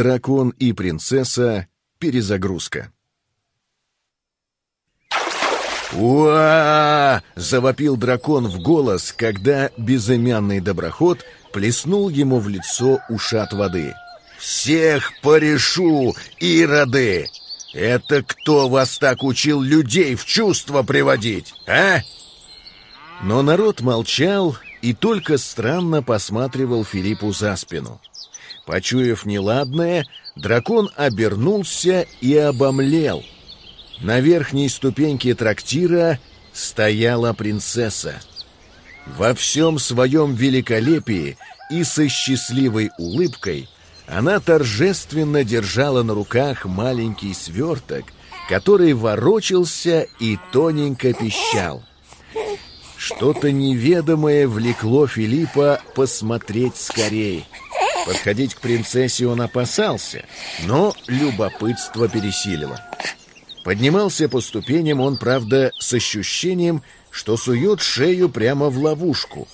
Дракон и принцесса. Перезагрузка. «Уа!» — завопил дракон в голос, когда безымянный доброход плеснул ему в лицо ушат воды. «Всех порешу, ироды! Это кто вас так учил людей в чувство приводить, а?» Но народ молчал и только странно посматривал Филиппу за спину. Почуяв неладное, дракон обернулся и обомлел. На верхней ступеньке трактира стояла принцесса. Во всем своем великолепии и со счастливой улыбкой она торжественно держала на руках маленький сверток, который ворочался и тоненько пищал. Что-то неведомое влекло Филиппа посмотреть скорей. Подходить к принцессе он опасался, но любопытство пересилило. Поднимался по ступеням он, правда, с ощущением, что сует шею прямо в ловушку.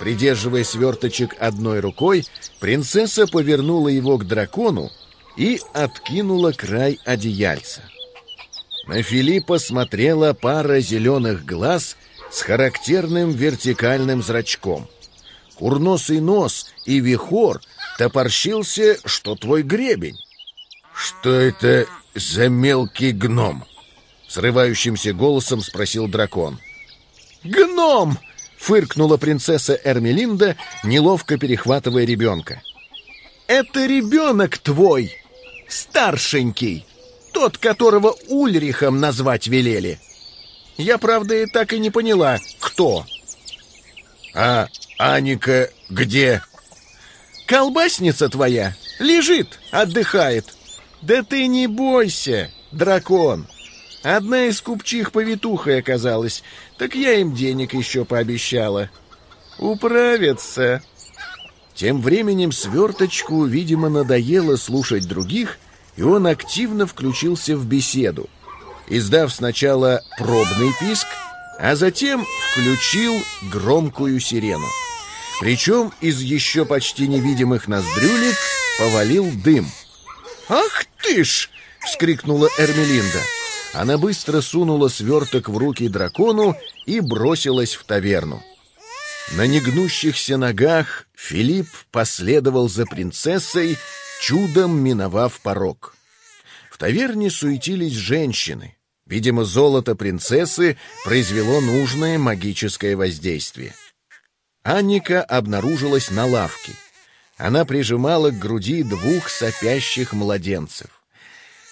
Придерживая сверточек одной рукой, принцесса повернула его к дракону и откинула край одеяльца. На Филиппа смотрела пара зеленых глаз с характерным вертикальным зрачком. Курносый нос и вихор топорщился, что твой гребень. «Что это за мелкий гном?» Срывающимся голосом спросил дракон. «Гном!» — фыркнула принцесса Эрмелинда, неловко перехватывая ребенка. «Это ребенок твой, старшенький, тот, которого Ульрихом назвать велели. Я, правда, и так и не поняла, кто». «А Аника где?» «Колбасница твоя лежит, отдыхает». «Да ты не бойся, дракон!» Одна из купчих повитухой оказалась, так я им денег еще пообещала. Управятся. Тем временем сверточку, видимо, надоело слушать других, и он активно включился в беседу, издав сначала пробный писк, а затем включил громкую сирену. Причем из еще почти невидимых ноздрюлек повалил дым. «Ах ты ж!» — вскрикнула Эрмелинда. Она быстро сунула сверток в руки дракону и бросилась в таверну. На негнущихся ногах Филипп последовал за принцессой, чудом миновав порог. В таверне суетились женщины. Видимо, золото принцессы произвело нужное магическое воздействие. Анника обнаружилась на лавке. Она прижимала к груди двух сопящих младенцев.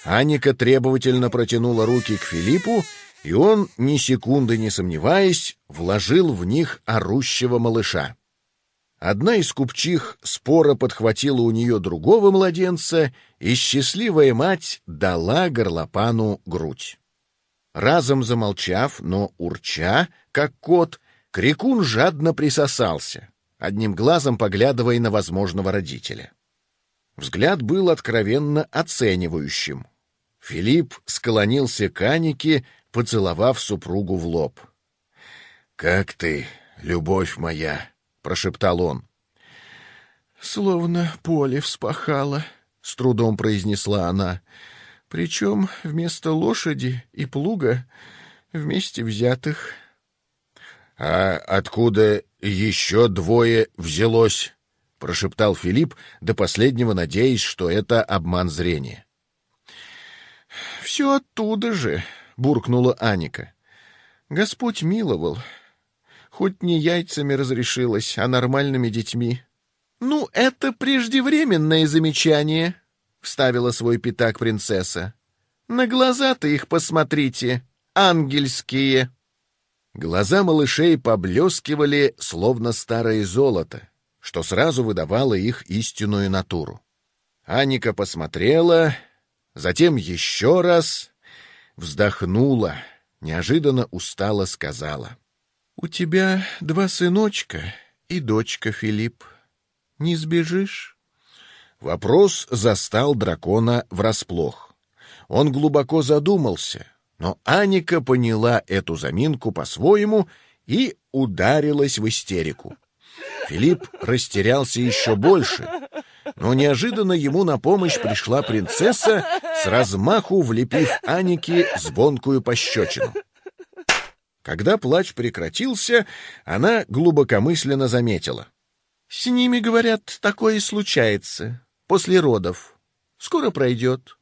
Аника требовательно протянула руки к Филиппу, и он, ни секунды не сомневаясь, вложил в них орущего малыша. Одна из купчих спора подхватила у нее другого младенца, и счастливая мать дала горлопану грудь. Разом замолчав, но урча, как кот, крикун жадно присосался, одним глазом поглядывая на возможного родителя. Взгляд был откровенно оценивающим. Филипп склонился к Анике, поцеловав супругу в лоб. «Как ты, любовь моя?» — прошептал он. «Словно поле вспахало», — с трудом произнесла она. «Причем вместо лошади и плуга вместе взятых». «А откуда еще двое взялось?» — прошептал Филипп, до последнего надеясь, что это обман зрения. «Все оттуда же», — буркнула Аника. «Господь миловал. Хоть не яйцами разрешилось, а нормальными детьми». «Ну, это преждевременное замечание», — вставила свой пятак принцесса. «На глаза-то их посмотрите, ангельские». Глаза малышей поблескивали, словно старое золото что сразу выдавало их истинную натуру. Аника посмотрела, затем еще раз вздохнула, неожиданно устало сказала. — У тебя два сыночка и дочка, Филипп. Не сбежишь? Вопрос застал дракона врасплох. Он глубоко задумался, но Аника поняла эту заминку по-своему и ударилась в истерику. Филипп растерялся еще больше, Но неожиданно ему на помощь пришла принцесса, с размаху влепив Анике звонкую пощечину. Когда плач прекратился, она глубокомысленно заметила. «С ними, говорят, такое случается, после родов. Скоро пройдет.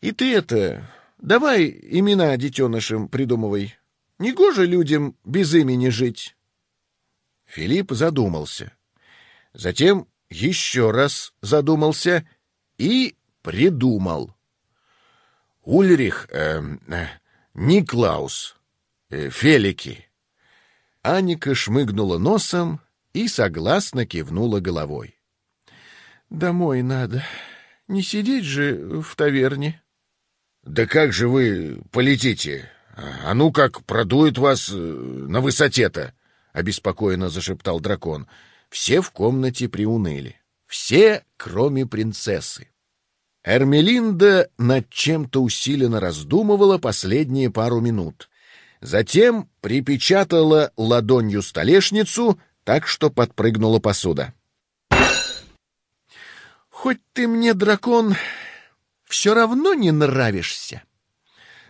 И ты это, давай имена детенышам придумывай. Негоже людям без имени жить». Филипп задумался. Затем еще раз задумался и придумал. Ульрих, э, э, Никлаус, э, Фелики. Аника шмыгнула носом и согласно кивнула головой. «Домой надо. Не сидеть же в таверне». «Да как же вы полетите? А ну как продует вас э, на высоте-то?» — обеспокоенно зашептал дракон. Все в комнате приуныли. Все, кроме принцессы. Эрмелинда над чем-то усиленно раздумывала последние пару минут. Затем припечатала ладонью столешницу, так что подпрыгнула посуда. «Хоть ты мне, дракон, все равно не нравишься,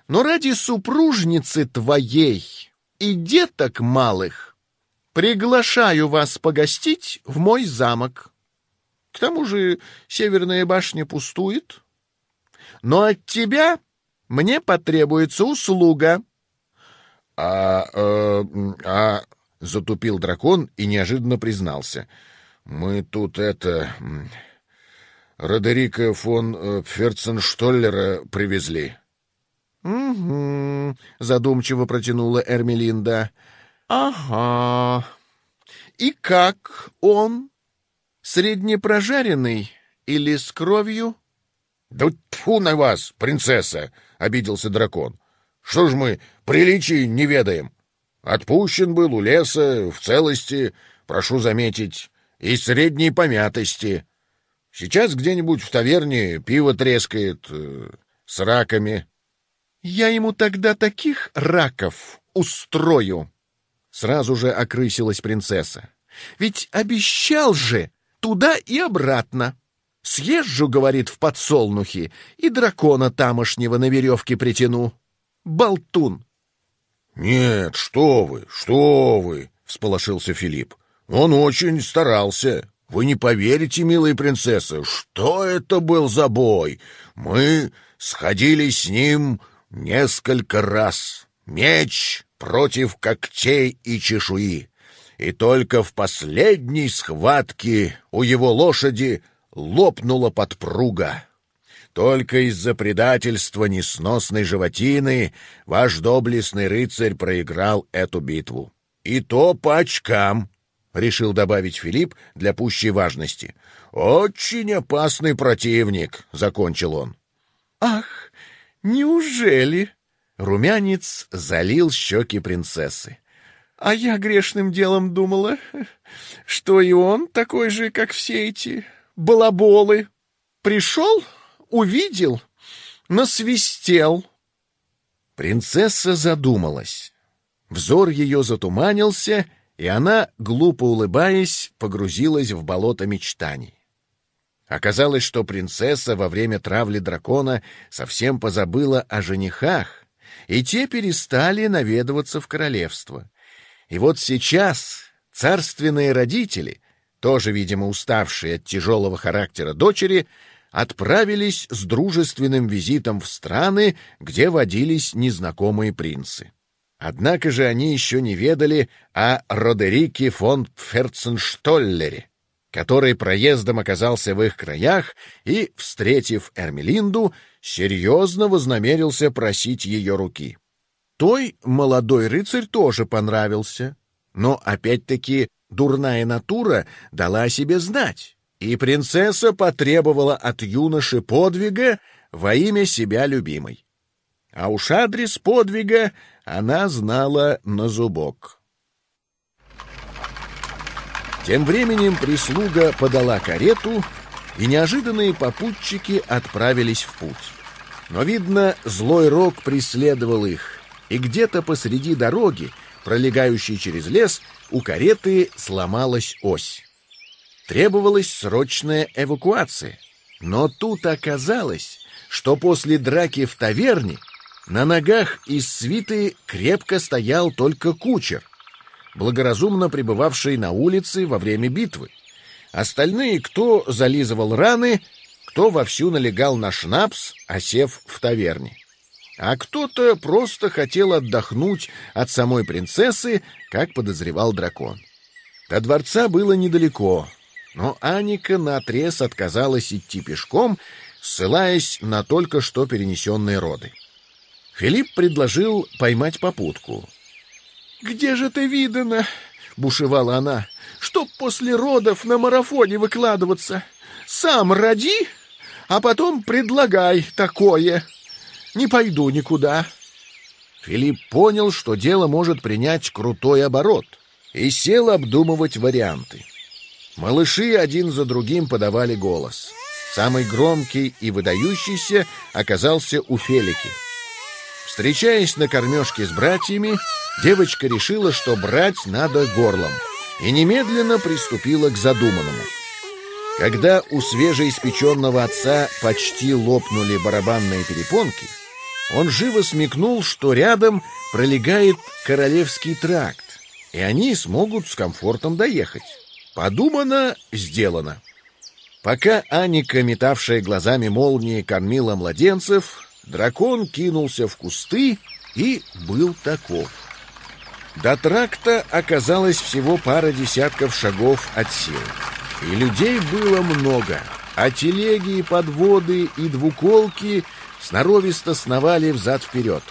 но ради супружницы твоей и деток малых приглашаю вас погостить в мой замок». К тому же северная башня пустует. Но от тебя мне потребуется услуга. — А... Э, а... — затупил дракон и неожиданно признался. — Мы тут это... Родерика фон э, Ферценштоллера привезли. — Угу, — задумчиво протянула Эрмелинда. — Ага. И как он? Среднепрожаренный или с кровью? — Да тьфу на вас, принцесса! — обиделся дракон. — Что ж мы приличий не ведаем? Отпущен был у леса в целости, прошу заметить, и средней помятости. Сейчас где-нибудь в таверне пиво трескает э, с раками. — Я ему тогда таких раков устрою! — сразу же окрысилась принцесса. — Ведь обещал же! туда и обратно. Съезжу, говорит, в подсолнухи, и дракона тамошнего на веревке притяну. Болтун. — Нет, что вы, что вы, — всполошился Филипп. — Он очень старался. Вы не поверите, милая принцесса, что это был за бой. Мы сходили с ним несколько раз. Меч против когтей и чешуи и только в последней схватке у его лошади лопнула подпруга. Только из-за предательства несносной животины ваш доблестный рыцарь проиграл эту битву. И то по очкам, — решил добавить Филипп для пущей важности. «Очень опасный противник», — закончил он. «Ах, неужели?» Румянец залил щеки принцессы. А я грешным делом думала, что и он такой же, как все эти балаболы. Пришел, увидел, насвистел. Принцесса задумалась. Взор ее затуманился, и она, глупо улыбаясь, погрузилась в болото мечтаний. Оказалось, что принцесса во время травли дракона совсем позабыла о женихах, и те перестали наведываться в королевство. И вот сейчас царственные родители, тоже, видимо, уставшие от тяжелого характера дочери, отправились с дружественным визитом в страны, где водились незнакомые принцы. Однако же они еще не ведали о Родерике фон Ферценштоллере, который проездом оказался в их краях и, встретив Эрмелинду, серьезно вознамерился просить ее руки. Той молодой рыцарь тоже понравился. Но, опять-таки, дурная натура дала о себе знать, и принцесса потребовала от юноши подвига во имя себя любимой. А уж адрес подвига она знала на зубок. Тем временем прислуга подала карету, и неожиданные попутчики отправились в путь. Но, видно, злой рок преследовал их — и где-то посреди дороги, пролегающей через лес, у кареты сломалась ось. Требовалась срочная эвакуация. Но тут оказалось, что после драки в таверне на ногах из свиты крепко стоял только кучер, благоразумно пребывавший на улице во время битвы. Остальные, кто зализывал раны, кто вовсю налегал на шнапс, осев в таверне. А кто-то просто хотел отдохнуть от самой принцессы, как подозревал дракон. До дворца было недалеко, но Аника наотрез отказалась идти пешком, ссылаясь на только что перенесенные роды. Филипп предложил поймать попутку. «Где же ты видана?» — бушевала она. «Чтоб после родов на марафоне выкладываться. Сам роди, а потом предлагай такое. Не пойду никуда». Филипп понял, что дело может принять крутой оборот, и сел обдумывать варианты. Малыши один за другим подавали голос. Самый громкий и выдающийся оказался у Фелики. Встречаясь на кормежке с братьями, девочка решила, что брать надо горлом, и немедленно приступила к задуманному. Когда у свежеиспеченного отца почти лопнули барабанные перепонки, он живо смекнул, что рядом пролегает Королевский тракт, и они смогут с комфортом доехать. Подумано, сделано. Пока Аника, метавшая глазами молнии, кормила младенцев, дракон кинулся в кусты и был таков. До тракта оказалось всего пара десятков шагов от силы. И людей было много, а телеги, подводы и двуколки сноровисто сновали взад-вперед.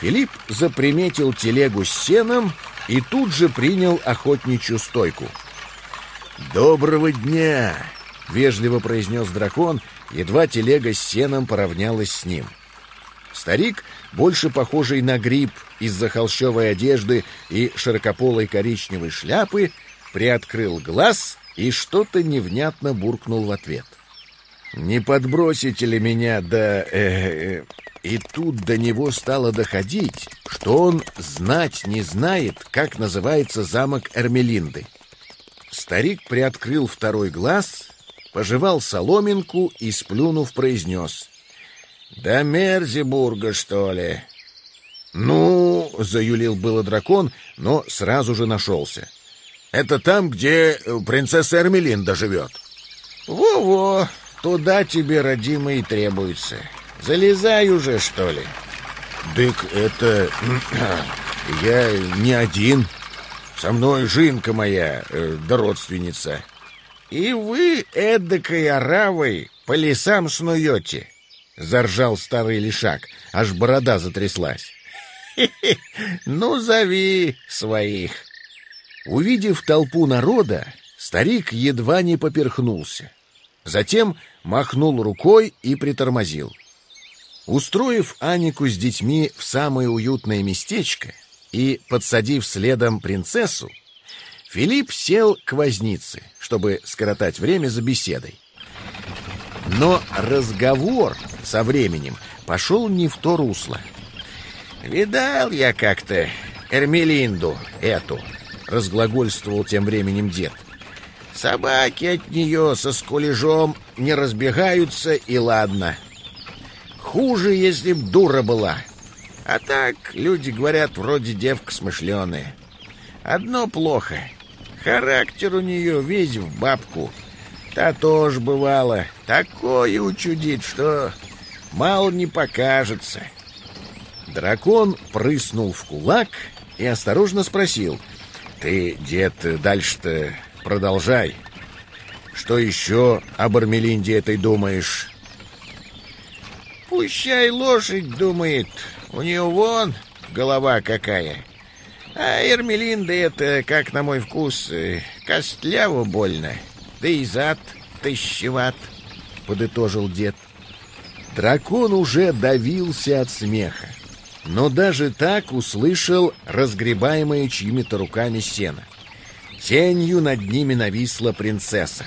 Филипп заприметил телегу с сеном и тут же принял охотничью стойку — «Доброго дня!» — вежливо произнес дракон, едва телега с сеном поравнялась с ним. Старик, больше похожий на гриб из-за холщовой одежды и широкополой коричневой шляпы, приоткрыл глаз и что-то невнятно буркнул в ответ. «Не подбросите ли меня до...» э -э И тут до него стало доходить, что он знать не знает, как называется замок Эрмелинды. Старик приоткрыл второй глаз, пожевал соломинку и, сплюнув, произнес. «Да Мерзибурга, что ли?» «Ну...» — заюлил было дракон, но сразу же нашелся. «Это там, где принцесса Эрмелинда живет». «Во-во, туда тебе, родимый, требуется. Залезай уже, что ли?» «Дык, это... я не один», со мной жинка моя, э, да родственница. И вы эдакой оравой по лесам снуете, — заржал старый лишак, аж борода затряслась. Ну, зови своих. Увидев толпу народа, старик едва не поперхнулся. Затем махнул рукой и притормозил. Устроив Анику с детьми в самое уютное местечко, и, подсадив следом принцессу, Филипп сел к вознице, чтобы скоротать время за беседой. Но разговор со временем пошел не в то русло. «Видал я как-то Эрмелинду эту», — разглагольствовал тем временем дед. «Собаки от нее со скулежом не разбегаются, и ладно. Хуже, если б дура была, а так, люди говорят, вроде девка смышленая. Одно плохо. Характер у нее весь в бабку. Та тоже бывало. Такое учудит, что мало не покажется. Дракон прыснул в кулак и осторожно спросил. «Ты, дед, дальше-то продолжай. Что еще об Армелинде этой думаешь?» «Пущай лошадь думает», у нее вон голова какая. А Эрмелинда это, как на мой вкус, э, костляво больно. Да и зад тыщеват, — подытожил дед. Дракон уже давился от смеха, но даже так услышал разгребаемое чьими-то руками сено. Тенью над ними нависла принцесса.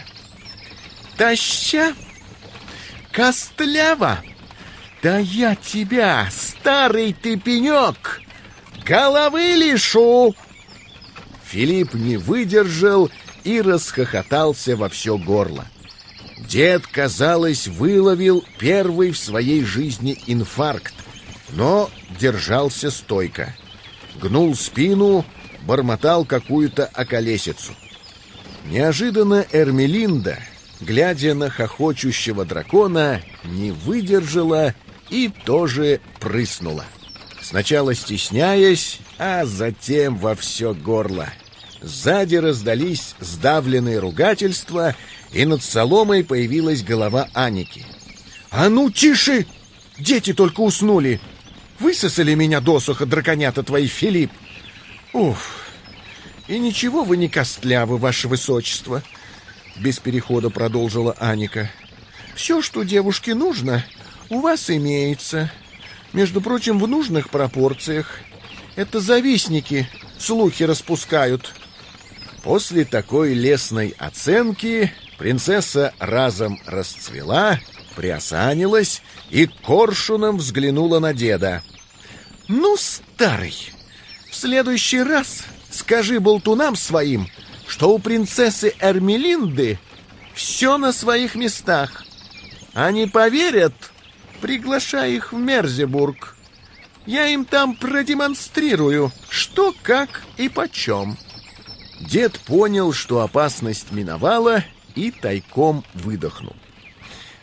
«Таща! Костлява!» «Да я тебя, старый ты пенек, головы лишу!» Филипп не выдержал и расхохотался во все горло. Дед, казалось, выловил первый в своей жизни инфаркт, но держался стойко. Гнул спину, бормотал какую-то околесицу. Неожиданно Эрмелинда, глядя на хохочущего дракона, не выдержала и тоже прыснула. Сначала стесняясь, а затем во все горло. Сзади раздались сдавленные ругательства, и над соломой появилась голова Аники. «А ну, тише! Дети только уснули! Высосали меня досуха, драконята твои, Филипп! Уф! И ничего вы не костлявы, ваше высочество!» Без перехода продолжила Аника. «Все, что девушке нужно, у вас имеется. Между прочим, в нужных пропорциях. Это завистники слухи распускают». После такой лесной оценки принцесса разом расцвела, приосанилась и коршуном взглянула на деда. «Ну, старый, в следующий раз скажи болтунам своим, что у принцессы Эрмелинды все на своих местах. Они поверят, приглашай их в Мерзебург. Я им там продемонстрирую, что, как и почем». Дед понял, что опасность миновала, и тайком выдохнул.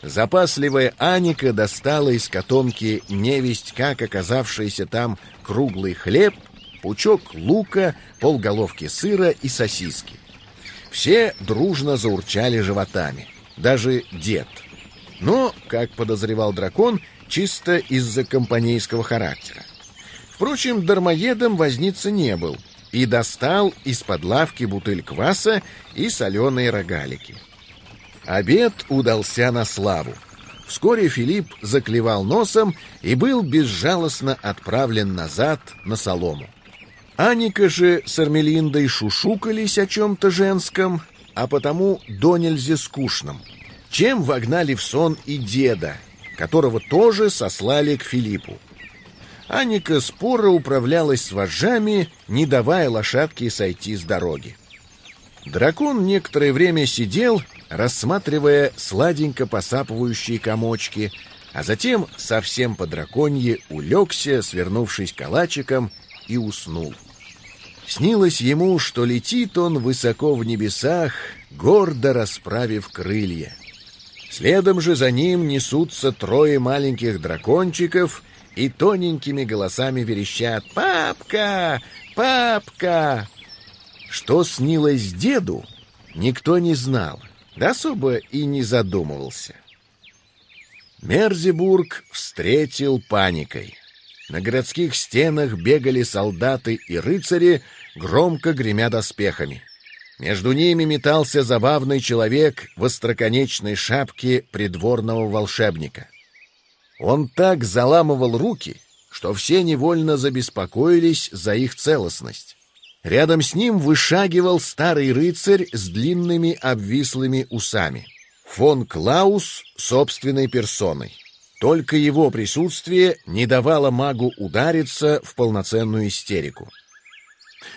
Запасливая Аника достала из котомки невесть как оказавшийся там круглый хлеб, пучок лука, полголовки сыра и сосиски. Все дружно заурчали животами, даже дед. Но, как подозревал дракон, чисто из-за компанейского характера. Впрочем, дармоедом возница не был — и достал из-под лавки бутыль кваса и соленые рогалики. Обед удался на славу. Вскоре Филипп заклевал носом и был безжалостно отправлен назад на солому. Аника же с Армелиндой шушукались о чем-то женском, а потому до нельзя скучном, чем вогнали в сон и деда, которого тоже сослали к Филиппу. Аника споро управлялась с вожжами, не давая лошадке сойти с дороги. Дракон некоторое время сидел, рассматривая сладенько посапывающие комочки, а затем совсем по драконье улегся, свернувшись калачиком, и уснул. Снилось ему, что летит он высоко в небесах, гордо расправив крылья. Следом же за ним несутся трое маленьких дракончиков и тоненькими голосами верещат «Папка! Папка!». Что снилось деду, никто не знал, да особо и не задумывался. Мерзебург встретил паникой. На городских стенах бегали солдаты и рыцари, громко гремя доспехами. Между ними метался забавный человек в остроконечной шапке придворного волшебника. Он так заламывал руки, что все невольно забеспокоились за их целостность. Рядом с ним вышагивал старый рыцарь с длинными обвислыми усами. Фон Клаус собственной персоной. Только его присутствие не давало магу удариться в полноценную истерику.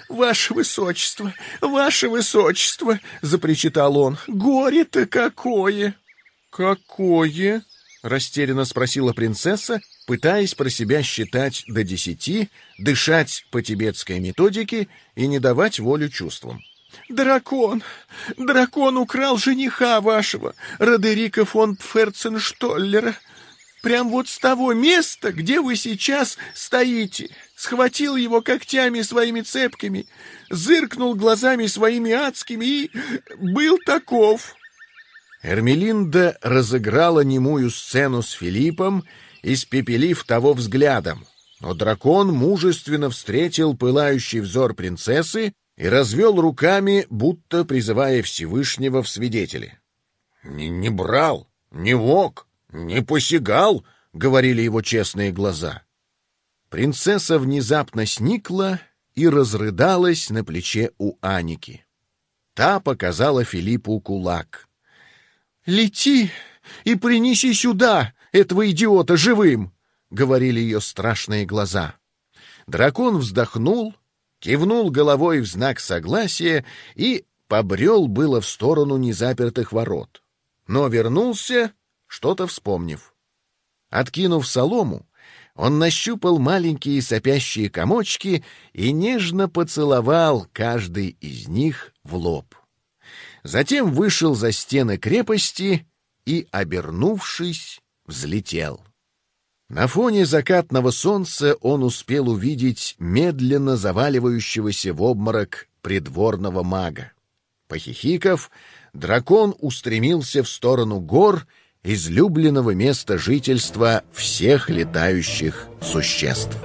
«Ваше высочество! Ваше высочество!» — запричитал он. «Горе-то какое!» «Какое?» растерянно спросила принцесса, пытаясь про себя считать до десяти, дышать по тибетской методике и не давать волю чувствам. «Дракон! Дракон украл жениха вашего, Родерика фон Пферценштоллера, прям вот с того места, где вы сейчас стоите. Схватил его когтями своими цепкими, зыркнул глазами своими адскими и был таков». Эрмелинда разыграла немую сцену с Филиппом, испепелив того взглядом, но дракон мужественно встретил пылающий взор принцессы и развел руками, будто призывая Всевышнего в свидетели. «Не, не брал, не мог, не посягал», — говорили его честные глаза. Принцесса внезапно сникла и разрыдалась на плече у Аники. Та показала Филиппу кулак. «Лети и принеси сюда этого идиота живым!» — говорили ее страшные глаза. Дракон вздохнул, кивнул головой в знак согласия и побрел было в сторону незапертых ворот, но вернулся, что-то вспомнив. Откинув солому, он нащупал маленькие сопящие комочки и нежно поцеловал каждый из них в лоб. Затем вышел за стены крепости и, обернувшись, взлетел. На фоне закатного солнца он успел увидеть медленно заваливающегося в обморок придворного мага. Похихиков, дракон устремился в сторону гор, излюбленного места жительства всех летающих существ.